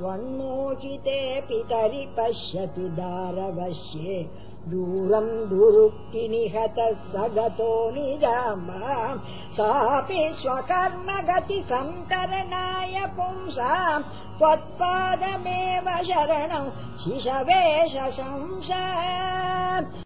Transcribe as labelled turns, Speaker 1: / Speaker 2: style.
Speaker 1: त्वन्मोचिते पितरि पश्यति दारवश्ये। दूरम् दुरुक्ति निहतः स गतो निजामाम् सापि स्वकर्म गति सङ्करणाय पुंसाम् त्वत्पादमेव शरणम् शिशवेश